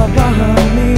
salah pahami